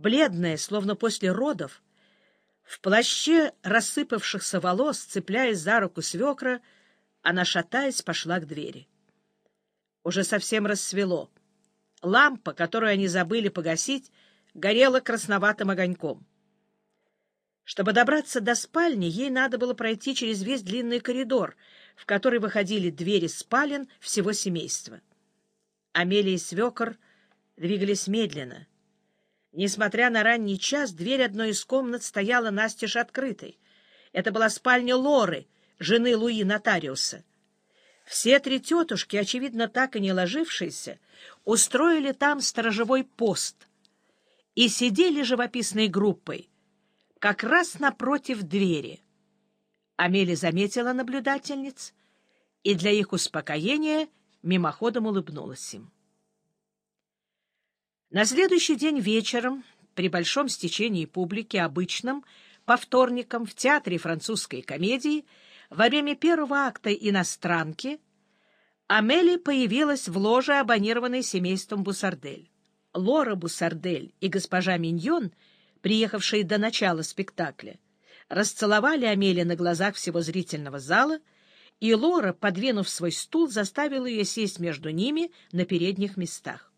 Бледная, словно после родов, в плаще рассыпавшихся волос, цепляясь за руку свекра, она, шатаясь, пошла к двери. Уже совсем рассвело. Лампа, которую они забыли погасить, горела красноватым огоньком. Чтобы добраться до спальни, ей надо было пройти через весь длинный коридор, в который выходили двери спален всего семейства. Амелия и свекор двигались медленно. Несмотря на ранний час, дверь одной из комнат стояла настежь открытой. Это была спальня Лоры, жены Луи Нотариуса. Все три тетушки, очевидно, так и не ложившиеся, устроили там сторожевой пост и сидели живописной группой, как раз напротив двери. Амели заметила наблюдательниц и для их успокоения мимоходом улыбнулась им. На следующий день вечером, при большом стечении публики, обычном, по вторникам в Театре французской комедии, во время первого акта «Иностранки» Амели появилась в ложе, абонированной семейством Бусардель. Лора Бусардель и госпожа Миньон, приехавшие до начала спектакля, расцеловали Амели на глазах всего зрительного зала, и Лора, подвинув свой стул, заставила ее сесть между ними на передних местах.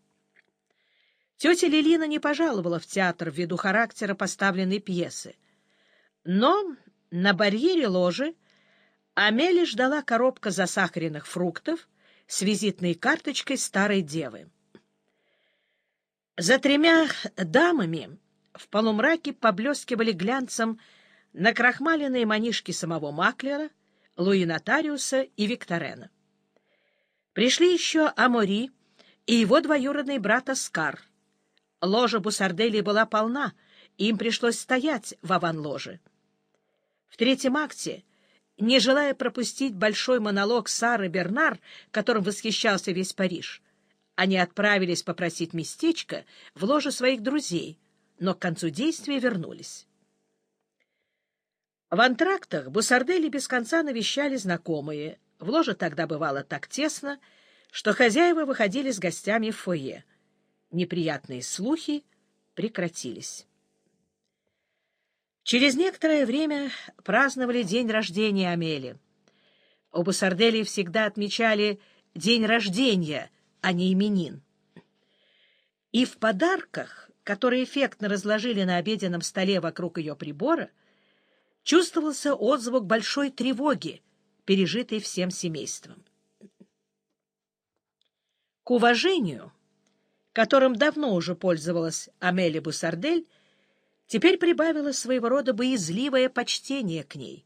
Тетя Лилина не пожаловала в театр ввиду характера поставленной пьесы. Но на барьере ложи Амели ждала коробка засахаренных фруктов с визитной карточкой старой девы. За тремя дамами в полумраке поблескивали глянцем накрахмаленные манишки самого Маклера, Луи Нотариуса и Викторена. Пришли еще Амори и его двоюродный брат Оскар — Ложа Бусарделии была полна, им пришлось стоять в аван-ложе. В третьем акте, не желая пропустить большой монолог Сары Бернар, которым восхищался весь Париж, они отправились попросить местечко в ложе своих друзей, но к концу действия вернулись. В антрактах Бусардели без конца навещали знакомые. В ложе тогда бывало так тесно, что хозяева выходили с гостями в фойе неприятные слухи прекратились. Через некоторое время праздновали день рождения Амели. У Сарделии всегда отмечали день рождения, а не именин. И в подарках, которые эффектно разложили на обеденном столе вокруг ее прибора, чувствовался отзвук большой тревоги, пережитой всем семейством. К уважению которым давно уже пользовалась Амели Бусардель, теперь прибавила своего рода боязливое почтение к ней.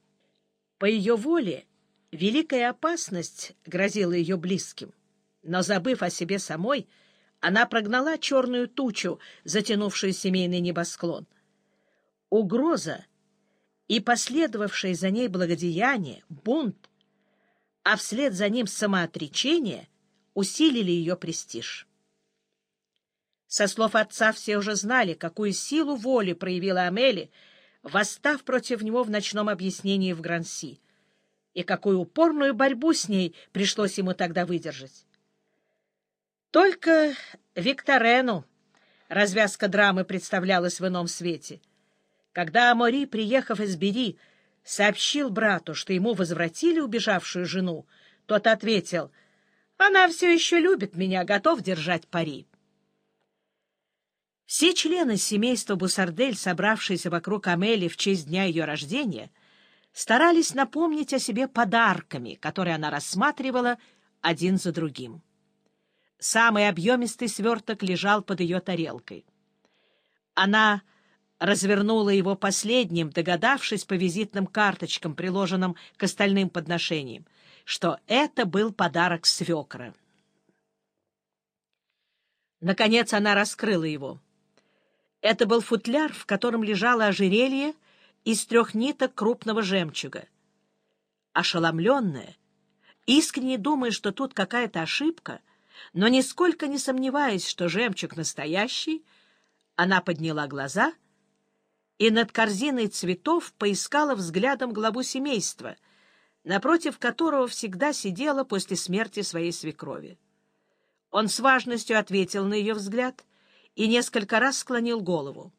По ее воле великая опасность грозила ее близким, но, забыв о себе самой, она прогнала черную тучу, затянувшую семейный небосклон. Угроза и последовавшее за ней благодеяние, бунт, а вслед за ним самоотречение усилили ее престиж. Со слов отца все уже знали, какую силу воли проявила Амели, восстав против него в ночном объяснении в Гранси, и какую упорную борьбу с ней пришлось ему тогда выдержать. Только Викторену развязка драмы представлялась в ином свете. Когда Амори, приехав из Бери, сообщил брату, что ему возвратили убежавшую жену, тот ответил, «Она все еще любит меня, готов держать пари». Все члены семейства Бусардель, собравшиеся вокруг Амели в честь дня ее рождения, старались напомнить о себе подарками, которые она рассматривала один за другим. Самый объемистый сверток лежал под ее тарелкой. Она развернула его последним, догадавшись по визитным карточкам, приложенным к остальным подношениям, что это был подарок свекра. Наконец она раскрыла его — это был футляр, в котором лежало ожерелье из трех ниток крупного жемчуга. Ошеломленная, искренне думая, что тут какая-то ошибка, но нисколько не сомневаясь, что жемчуг настоящий, она подняла глаза и над корзиной цветов поискала взглядом главу семейства, напротив которого всегда сидела после смерти своей свекрови. Он с важностью ответил на ее взгляд — и несколько раз склонил голову.